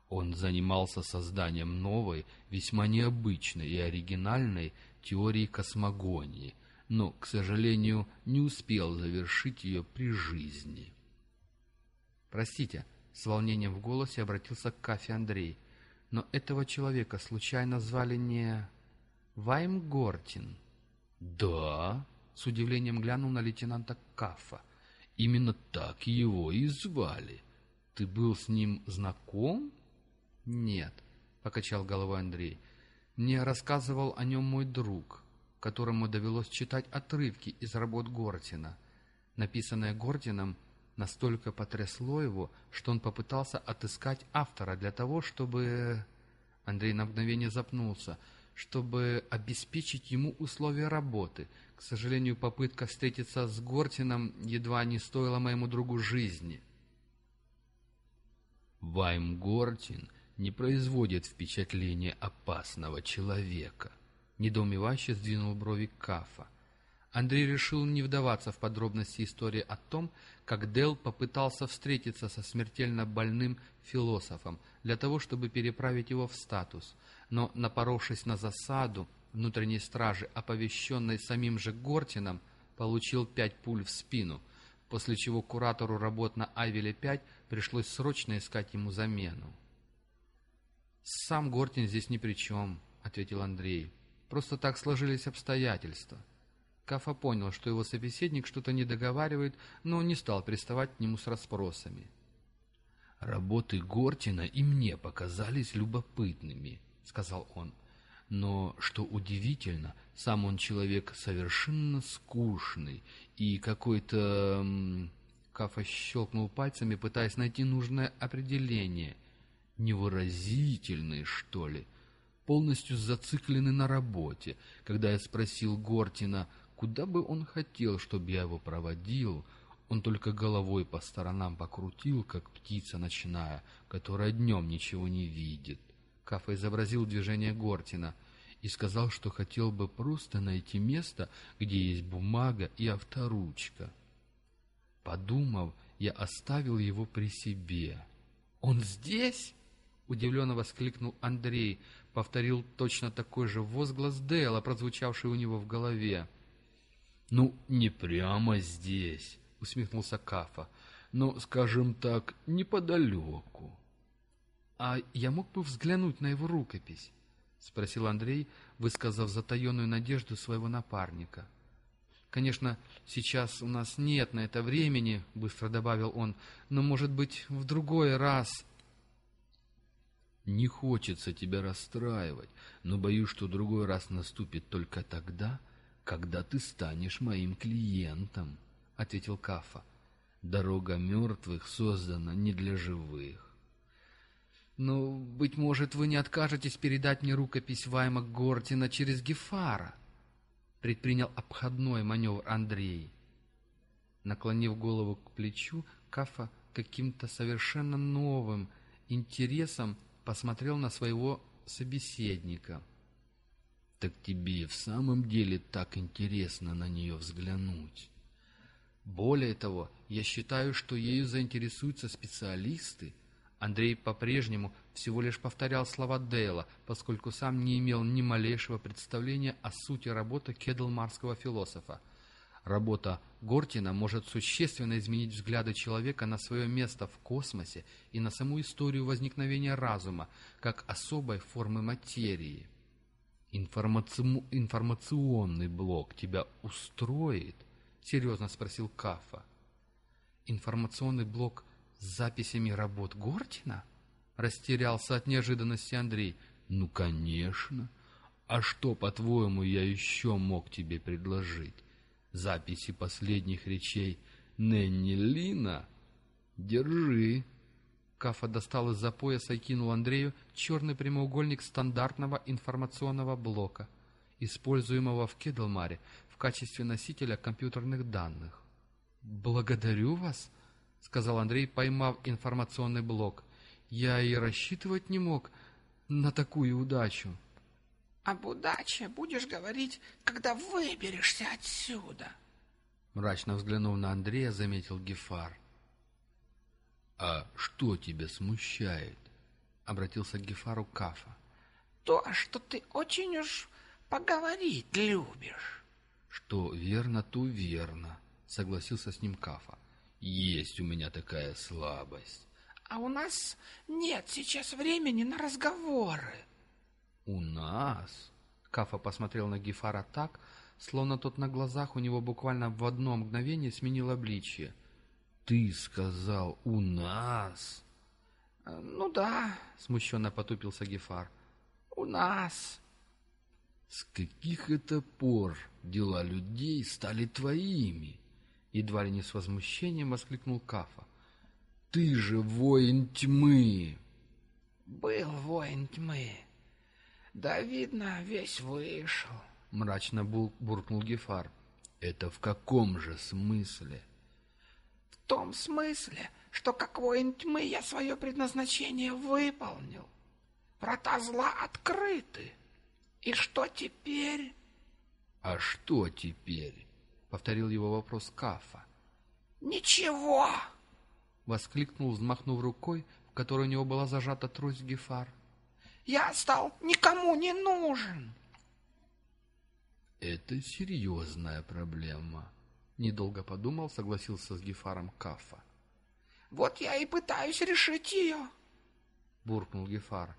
Он занимался созданием новой, весьма необычной и оригинальной теории космогонии, но, к сожалению, не успел завершить ее при жизни. «Простите», — с волнением в голосе обратился к Кафе Андрей, «но этого человека случайно звали не... Вайм Гортин?» «Да», — с удивлением глянул на лейтенанта Кафа. «Именно так его и звали. Ты был с ним знаком?» «Нет», — покачал головой Андрей. «Мне рассказывал о нем мой друг, которому довелось читать отрывки из работ Гортина. Написанные Гортином — настолько потрясло его, что он попытался отыскать автора для того, чтобы... Андрей на мгновение запнулся, чтобы обеспечить ему условия работы. К сожалению, попытка встретиться с Гортином едва не стоила моему другу жизни. Вайм Гортин не производит впечатления опасного человека, Недоумевающе сдвинул брови Кафа. Андрей решил не вдаваться в подробности истории о том, как Дел попытался встретиться со смертельно больным философом для того, чтобы переправить его в статус, но, напоровшись на засаду внутренней стражи, оповещенной самим же Гортином, получил пять пуль в спину, после чего куратору работ на Айвеле-5 пришлось срочно искать ему замену. «Сам Гортин здесь ни при чем», — ответил Андрей. «Просто так сложились обстоятельства». Кафа понял, что его собеседник что-то не договаривает, но не стал приставать к нему с расспросами. «Работы Гортина и мне показались любопытными», — сказал он. «Но, что удивительно, сам он человек совершенно скучный и какой-то...» Кафа щелкнул пальцами, пытаясь найти нужное определение — невыразительный, что ли, полностью зациклены на работе. Когда я спросил Гортина, куда бы он хотел, чтобы я его проводил, он только головой по сторонам покрутил, как птица ночная, которая днем ничего не видит. Кафа изобразил движение Гортина и сказал, что хотел бы просто найти место, где есть бумага и авторучка. Подумав, я оставил его при себе. «Он здесь?» Удивленно воскликнул Андрей, повторил точно такой же возглас Дейла, прозвучавший у него в голове. «Ну, не прямо здесь», — усмехнулся Кафа, — «но, скажем так, неподалеку». «А я мог бы взглянуть на его рукопись?» — спросил Андрей, высказав затаенную надежду своего напарника. «Конечно, сейчас у нас нет на это времени», — быстро добавил он, — «но, может быть, в другой раз...» Не хочется тебя расстраивать, но боюсь, что другой раз наступит только тогда, когда ты станешь моим клиентом, — ответил Кафа. Дорога мертвых создана не для живых. «Ну, быть может, вы не откажетесь передать мне рукопись Вайма Гортина через Гефара?» Предпринял обходной маневр Андрей. Наклонив голову к плечу, Кафа каким-то совершенно новым интересом посмотрел на своего собеседника. «Так тебе в самом деле так интересно на нее взглянуть?» «Более того, я считаю, что ею заинтересуются специалисты». Андрей по-прежнему всего лишь повторял слова Дейла, поскольку сам не имел ни малейшего представления о сути работы кедлмарского философа. Работа Гортина может существенно изменить взгляды человека на свое место в космосе и на саму историю возникновения разума, как особой формы материи. Информаци... «Информационный блок тебя устроит?» — серьезно спросил Кафа. «Информационный блок с записями работ Гортина?» — растерялся от неожиданности Андрей. «Ну, конечно. А что, по-твоему, я еще мог тебе предложить?» Записи последних речей Ненни Лина. Держи. Кафа достал из-за пояса и кинул Андрею черный прямоугольник стандартного информационного блока, используемого в Кедлмаре в качестве носителя компьютерных данных. «Благодарю вас», — сказал Андрей, поймав информационный блок. «Я и рассчитывать не мог на такую удачу». Об удаче будешь говорить, когда выберешься отсюда. Мрачно взглянув на Андрея, заметил Гефар. «А что тебя смущает?» — обратился к Гефару Кафа. «То, что ты очень уж поговорить любишь». «Что верно, то верно», — согласился с ним Кафа. «Есть у меня такая слабость». «А у нас нет сейчас времени на разговоры», «У нас?» Кафа посмотрел на Гефара так, словно тот на глазах у него буквально в одно мгновение сменил обличье. «Ты сказал «у нас»?» э, «Ну да», — смущенно потупился Гефар. «У нас». «С каких это пор дела людей стали твоими?» Едва ли не с возмущением воскликнул Кафа. «Ты же воин тьмы!» «Был воин тьмы», да, видно, весь вышел. Мрачно буркнул Гефар. Это в каком же смысле? В том смысле, что как воин тьмы я свое предназначение выполнил. Врата зла открыты. И что теперь? «А что теперь?» — повторил его вопрос Кафа. Ничего! Воскликнул, взмахнув рукой, в которой у него была зажата трость Гефар. Я стал никому не нужен. «Это серьезная проблема», — недолго подумал, согласился с Гефаром Кафа. Вот я и пытаюсь решить ее. Буркнул Гефар.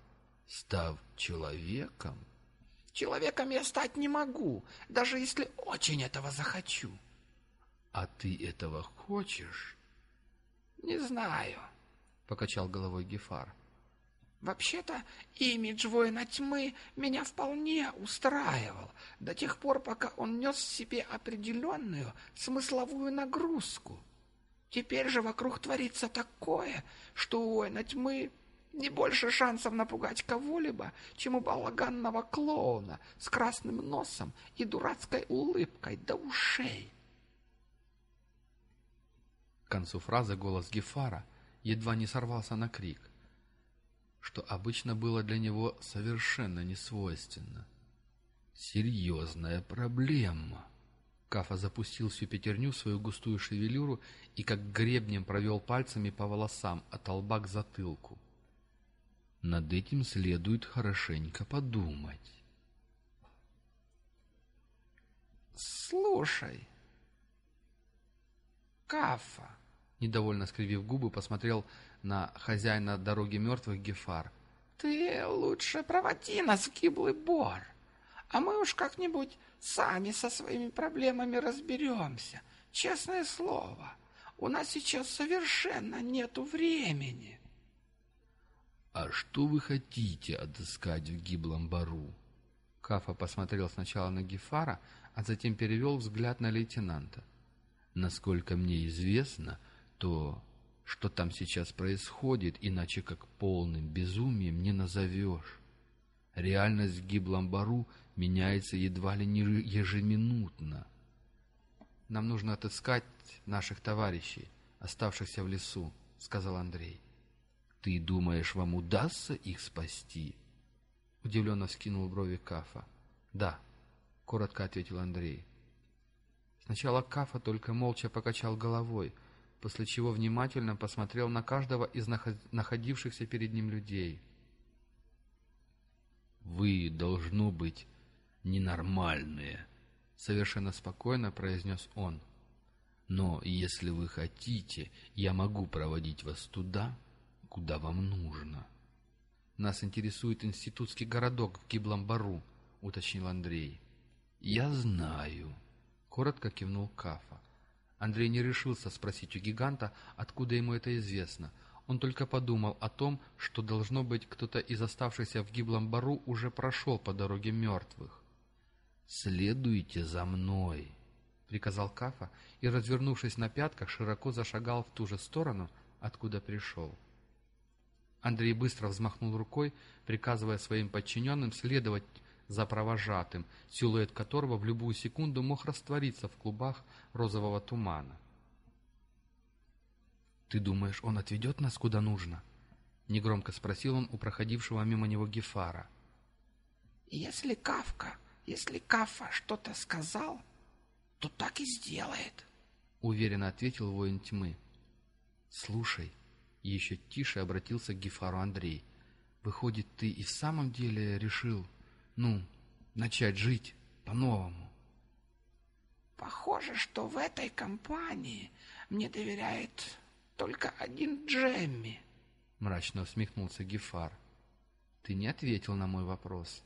«Став человеком?» Человеком я стать не могу, даже если очень этого захочу. «А ты этого хочешь?» Не знаю. Покачал головой Гефар. Вообще-то, имидж воина тьмы меня вполне устраивал, до тех пор, пока он нес в себе определенную смысловую нагрузку. Теперь же вокруг творится такое, что у воина тьмы не больше шансов напугать кого-либо, чем у балаганного клоуна с красным носом и дурацкой улыбкой до ушей. К концу фразы голос Гефара едва не сорвался на крик, что обычно было для него совершенно несвойственно. «Серьезная проблема!» Кафа запустил всю пятерню в свою густую шевелюру и как гребнем провел пальцами по волосам от лба к затылку. Над этим следует хорошенько подумать. Слушай, Кафа, Недовольно скривив губы, посмотрел на хозяина дороги мертвых Гефар. ты лучше проводи нас в гиблый бор, а мы уж как-нибудь сами со своими проблемами разберемся. Честное слово, у нас сейчас совершенно нету времени. «А что вы хотите отыскать в гиблом бару?» Кафа посмотрел сначала на Гефара, а затем перевел взгляд на лейтенанта. «Насколько мне известно, то, что там сейчас происходит, иначе как полным безумием не назовешь. Реальность в гиблом бару меняется едва ли не ежеминутно. «Нам нужно отыскать наших товарищей, оставшихся в лесу», — сказал Андрей. Ты думаешь, вам удастся их спасти? Удивленно вскинул брови Кафа. «Да», — коротко ответил Андрей. Сначала Кафа только молча покачал головой, после чего внимательно посмотрел на каждого из находившихся перед ним людей. «Вы, должно быть, ненормальные», — совершенно спокойно произнес он. «Но если вы хотите, я могу проводить вас туда, куда вам нужно. Нас интересует институтский городок в Гиблом Бару, уточнил Андрей. Я знаю, коротко кивнул Кафа. Андрей не решился спросить у гиганта, откуда ему это известно. Он только подумал о том, что, должно быть, кто-то из оставшихся в гиблом бару уже прошел по дороге мертвых. «Следуйте за мной», — приказал Кафа и, развернувшись на пятках, широко зашагал в ту же сторону, откуда пришел. Андрей быстро взмахнул рукой, приказывая своим подчиненным следовать за провожатым, силуэт которого в любую секунду мог раствориться в клубах розового тумана. «Ты думаешь, он отведет нас куда нужно?» — негромко спросил он у проходившего мимо него Гефара. «Если Кавка, если Кафа что-то сказал, то так и сделает», — уверенно ответил воин тьмы. «Слушай», еще тише обратился к Гефару Андрей. «Выходит, ты и в самом деле решил, ну, начать жить по-новому?» «Похоже, что в этой компании мне доверяет только один Джемми», — мрачно усмехнулся Гефар. «Ты не ответил на мой вопрос».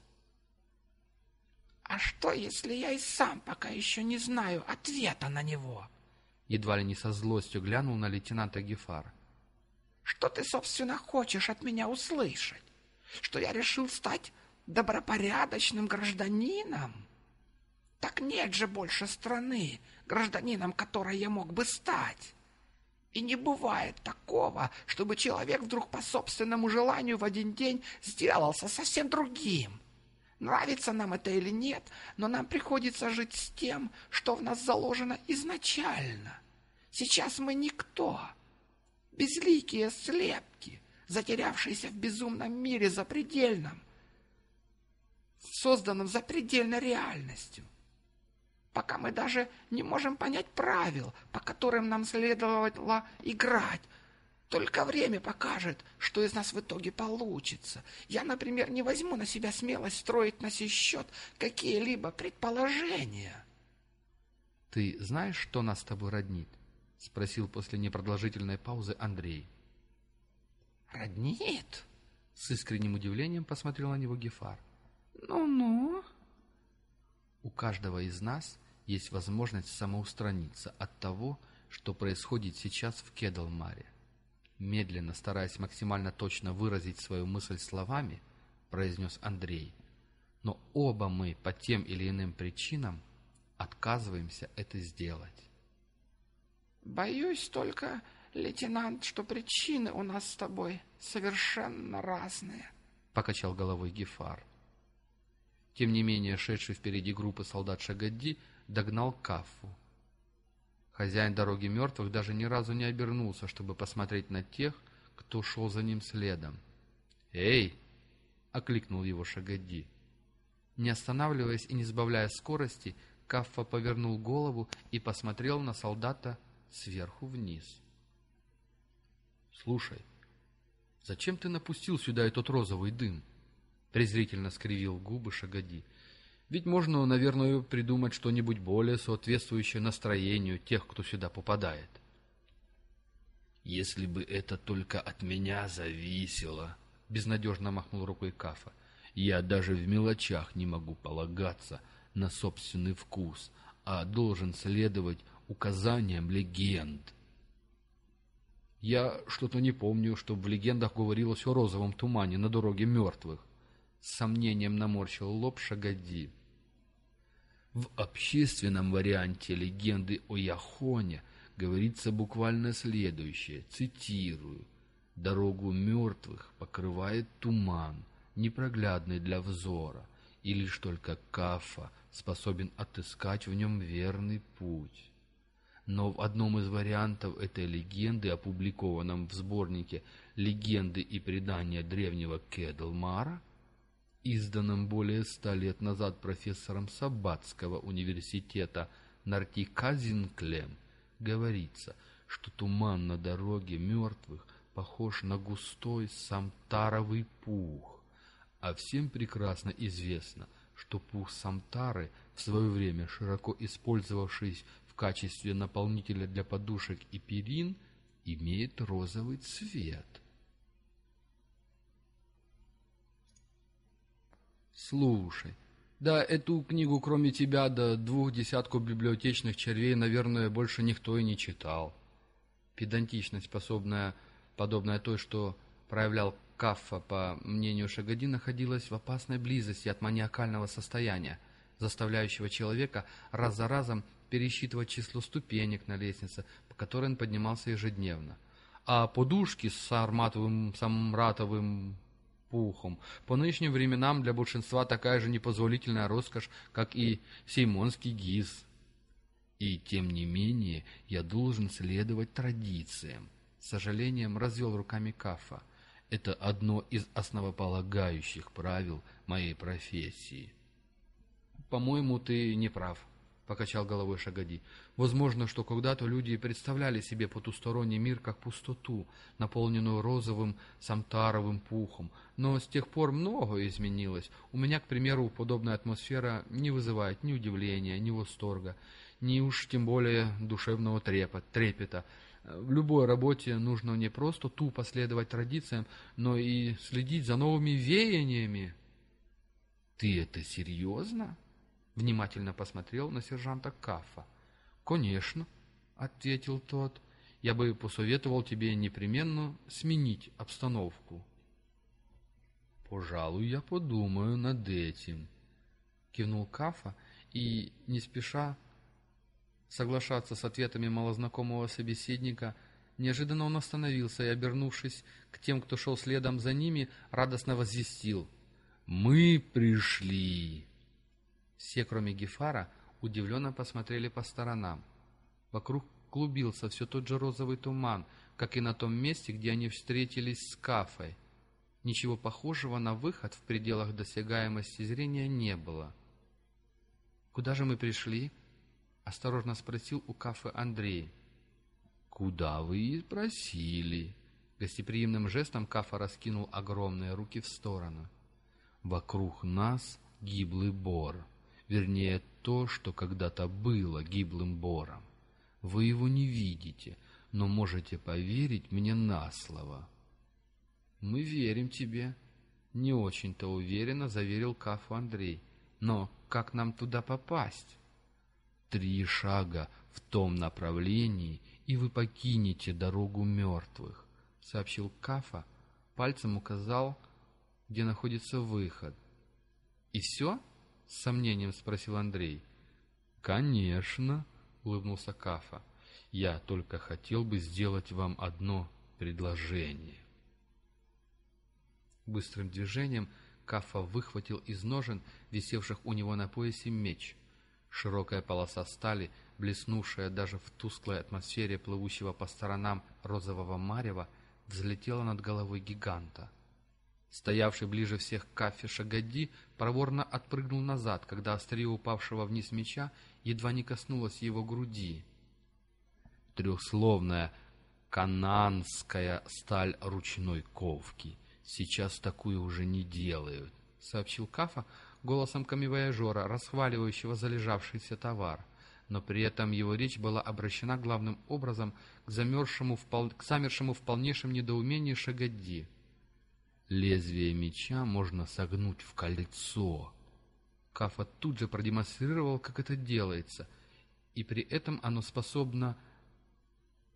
«А что, если я и сам пока еще не знаю ответа на него?» Едва ли не со злостью глянул на лейтенанта Гефар. Что ты, собственно, хочешь от меня услышать? Что я решил стать добропорядочным гражданином? Так нет же больше страны, гражданином которой я мог бы стать. И не бывает такого, чтобы человек вдруг по собственному желанию в один день сделался совсем другим. Нравится нам это или нет, но нам приходится жить с тем, что в нас заложено изначально. Сейчас мы никто безликие слепки, затерявшиеся в безумном мире запредельном. Созданном запредельной реальностью. Пока мы даже не можем понять правил, по которым нам следовало играть, только время покажет, что из нас в итоге получится. Я, например, не возьму на себя смелость строить на сей счет какие-либо предположения. «Ты знаешь, что нас с тобой роднит?» — спросил после непродолжительной паузы Андрей. «Роднит?» — с искренним удивлением посмотрел на него Гефар. «Ну-ну?» «У каждого из нас есть возможность самоустраниться от того, что происходит сейчас в Кедлмаре. Медленно, стараясь максимально точно выразить свою мысль словами, произнес Андрей. Но оба мы по тем или иным причинам отказываемся это сделать. «Боюсь только, лейтенант, что причины у нас с тобой совершенно разные», — покачал головой Гефар. Тем не менее, шедший впереди группы солдат Шагадди догнал Кафу. Хозяин дороги мертвых даже ни разу не обернулся, чтобы посмотреть на тех, кто шел за ним следом. «Эй!» — окликнул его Шагадди. Не останавливаясь и не сбавляя скорости, Каффа повернул голову и посмотрел на солдата сверху вниз. «Слушай, зачем ты напустил сюда этот розовый дым?» Презрительно скривил губы Шагади. «Ведь можно, наверное, придумать что-нибудь более соответствующее настроению тех, кто сюда попадает». «Если бы это только от меня зависело», — безнадежно махнул рукой Кафа, — «я даже в мелочах не могу полагаться на собственный вкус, а должен следовать указаниям легенд». «Я что-то не помню, чтобы в легендах говорилось о розовом тумане на дороге мертвых», с сомнением наморщил лоб Шагади. В общественном варианте легенды о Яхоне говорится буквально следующее, цитирую. «Дорогу мертвых покрывает туман, непроглядный для взора, и лишь только Кафа способен отыскать в нем верный путь». Но в одном из вариантов этой легенды, опубликованном в сборнике «Легенды и предания древнего Кедлмара», изданном более ста лет назад профессором Сабатского университета Нартиказинклем, говорится, что туман на дороге мертвых похож на густой самтаровый пух. А всем прекрасно известно, что пух самтары, в свое время широко использовавшийся в качестве наполнителя для подушек и перин, имеет розовый цвет. Слушай, да эту книгу, кроме тебя, да двух десятков библиотечных червей, наверное, больше никто и не читал. Педантичность, способная, подобная той, что проявлял Каффа, по мнению Шагади, находилась в опасной близости от маниакального состояния, заставляющего человека раз за разом пересчитывать число ступенек на лестнице, по которой он поднимался ежедневно. А подушки с арматовым самратовым пухом. По нынешним временам для большинства такая же непозволительная роскошь, как и сеймонский гиз. И тем не менее я должен следовать традициям. С сожалением развел руками Кафа. Это одно из основополагающих правил моей профессии. По-моему, ты не прав, — покачал головой Шагади. «Возможно, что когда-то люди представляли себе потусторонний мир как пустоту, наполненную розовым самтаровым пухом, но с тех пор многое изменилось. У меня, к примеру, подобная атмосфера не вызывает ни удивления, ни восторга, ни уж тем более душевного трепа, трепета. В любой работе нужно не просто тупо следовать традициям, но и следить за новыми веяниями». «Ты это серьезно?» Внимательно посмотрел на сержанта Кафа. «Конечно», — ответил тот, — «я бы посоветовал тебе непременно сменить обстановку». «Пожалуй, я подумаю над этим», — кивнул Кафа и, не спеша соглашаться с ответами малознакомого собеседника, неожиданно он остановился и, обернувшись к тем, кто шел следом за ними, радостно возвестил «Мы пришли!» Все, кроме Гефара, удивленно посмотрели по сторонам. Вокруг клубился все тот же розовый туман, как и на том месте, где они встретились с Кафой. Ничего похожего на выход в пределах досягаемости зрения не было. «Куда же мы пришли?» — осторожно спросил у Кафы Андрей. «Куда вы и просили?» Гостеприимным жестом Кафа раскинул огромные руки в сторону. «Вокруг нас гиблый бор, вернее, то, что когда-то было гиблым бором. Вы его не видите, но можете поверить мне на слово». «Мы верим тебе», — не очень-то уверенно заверил Кафу Андрей. «Но как нам туда попасть?» «Три шага в том направлении, и вы покинете дорогу мертвых», — сообщил Кафа, пальцем указал, где находится выход. «И все?» — с сомнением спросил Андрей. «Конечно», — улыбнулся Кафа. «Я только хотел бы сделать вам одно предложение». Быстрым движением Кафа выхватил из ножен, висевших у него на поясе, меч. Широкая полоса стали, блеснувшая даже в тусклой атмосфере плывущего по сторонам розового марева, взлетела над головой гиганта. Стоявший ближе всех к Кафе Шагади проворно отпрыгнул назад, когда острие упавшего вниз меча едва не коснулось его груди. Трехсловная кананская сталь ручной ковки — «Сейчас такую уже не делают», — сообщил Кафа голосом камевояжера, расхваливающего залежавшийся товар. Но при этом его речь была обращена главным образом к, замерзшему в, пол... к замершему в полнейшем недоумении Шагадди. «Лезвие меча можно согнуть в кольцо». Кафа тут же продемонстрировал, как это делается, и при этом оно способно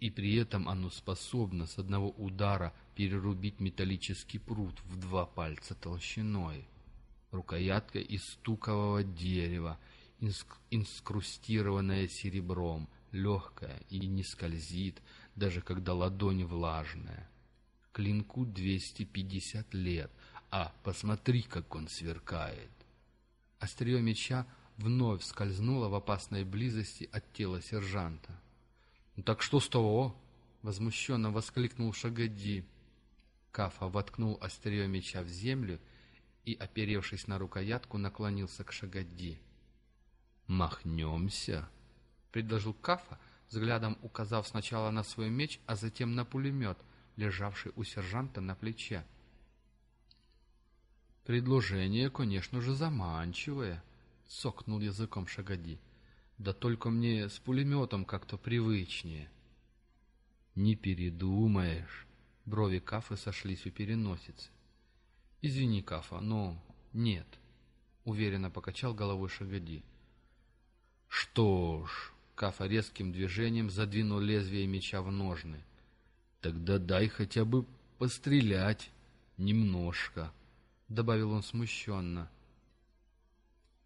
и при этом оно способно с одного удара перерубить металлический пруд в два пальца толщиной. Рукоятка из стукового дерева, инскрустированная серебром, легкая и не скользит, даже когда ладонь влажная. Клинку 250 лет, а посмотри, как он сверкает. Острие меча вновь скользнуло в опасной близости от тела сержанта. «Ну так что с того?» — возмущенно воскликнул Шагадди. Кафа воткнул острие меча в землю и, оперевшись на рукоятку, наклонился к Шагадди. «Махнемся?» — предложил Кафа, взглядом указав сначала на свой меч, а затем на пулемет, лежавший у сержанта на плече. «Предложение, конечно же, заманчивое», — сокнул языком Шагади. Да только мне с пулеметом как-то привычнее. Не передумаешь. Брови Кафы сошлись у переносицы. Извини, Кафа, но нет. Уверенно покачал головой Шагади. Что ж, Кафа резким движением задвинул лезвие меча в ножны. Тогда дай хотя бы пострелять. Немножко, добавил он смущенно.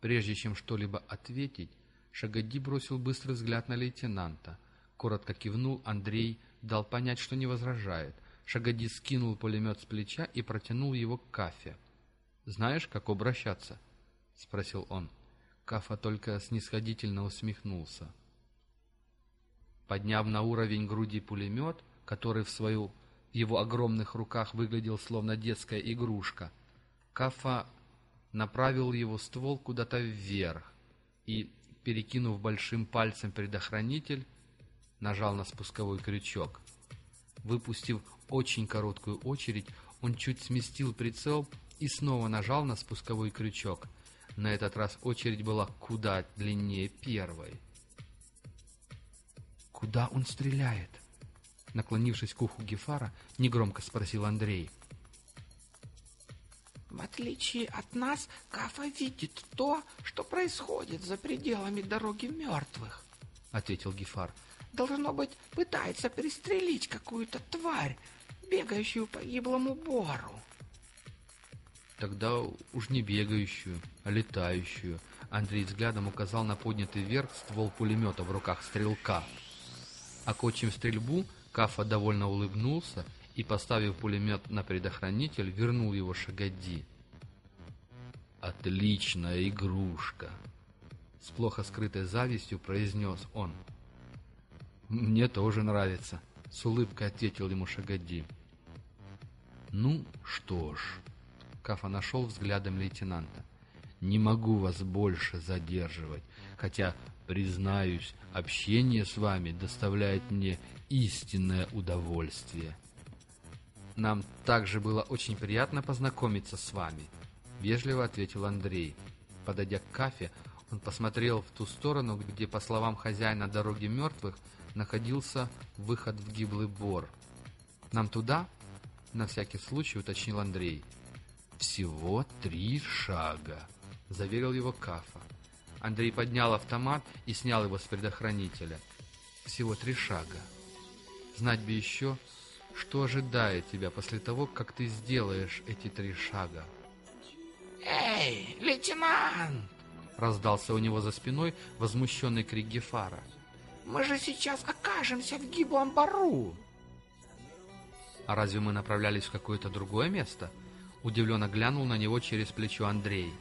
Прежде чем что-либо ответить, Шагади бросил быстрый взгляд на лейтенанта. Коротко кивнул, Андрей дал понять, что не возражает. Шагади скинул пулемет с плеча и протянул его к Кафе. «Знаешь, как обращаться?» — спросил он. Кафа только снисходительно усмехнулся. Подняв на уровень груди пулемет, который в свою его огромных руках выглядел словно детская игрушка, Кафа направил его ствол куда-то вверх и перекинув большим пальцем предохранитель, нажал на спусковой крючок. Выпустив очень короткую очередь, он чуть сместил прицел и снова нажал на спусковой крючок. На этот раз очередь была куда длиннее первой. «Куда он стреляет?» Наклонившись к уху Гефара, негромко спросил Андрей. В отличие от нас, Кафа видит то, что происходит за пределами дороги мертвых, — ответил Гефар. Должно быть, пытается пристрелить какую-то тварь, бегающую по гиблому бору. Тогда уж не бегающую, а летающую. Андрей взглядом указал на поднятый вверх ствол пулемета в руках стрелка. Окончив стрельбу, Кафа довольно улыбнулся и, поставив пулемет на предохранитель, вернул его Шагадди. «Отличная игрушка!» С плохо скрытой завистью произнес он. «Мне тоже нравится», — с улыбкой ответил ему Шагадди. Ну, что ж, Кафа нашел взглядом лейтенанта. Не могу вас больше задерживать, хотя, признаюсь, общение с вами доставляет мне истинное удовольствие. Нам также было очень приятно познакомиться с вами, вежливо ответил Андрей. Подойдя к Кафе, он посмотрел в ту сторону, где, по словам хозяина дороги мертвых, находился выход в гиблый бор. «Нам туда?» — на всякий случай уточнил Андрей. «Всего три шага», — заверил его Кафа. Андрей поднял автомат и снял его с предохранителя. «Всего три шага. Знать бы еще, что ожидает тебя после того, как ты сделаешь эти три шага». «Эй, лейтенант!» — раздался у него за спиной возмущенный крик Гефара. «Мы же сейчас окажемся в гиблом бару!» «А разве мы направлялись в какое-то другое место?» Удивленно глянул на него через плечо Андрей.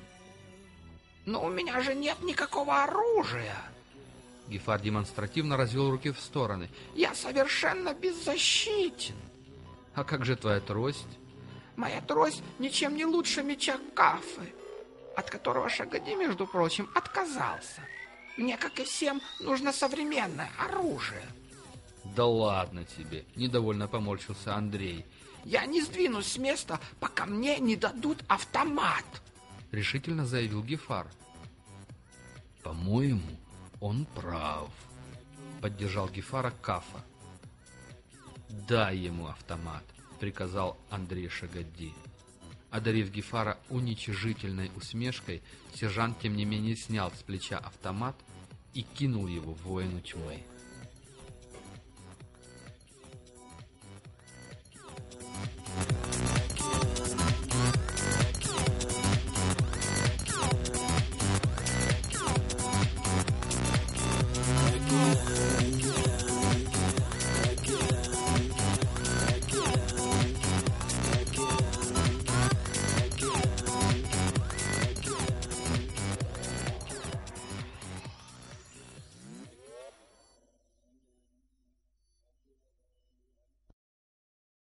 «Но у меня же нет никакого оружия!» Гефар демонстративно развел руки в стороны. «Я совершенно беззащитен!» «А как же твоя трость?» «Моя трость ничем не лучше меча Кафы, от которого Шагади, между прочим, отказался. Мне, как и всем, нужно современное оружие». «Да ладно тебе!» — недовольно поморщился Андрей. «Я не сдвинусь с места, пока мне не дадут автомат!» — решительно заявил Гефар. «По-моему, он прав», — поддержал Гефара Кафа. «Дай ему автомат», — приказал Андрей Шагадди. Одарив Гефара уничижительной усмешкой, сержант тем не менее снял с плеча автомат и кинул его воину тьмы.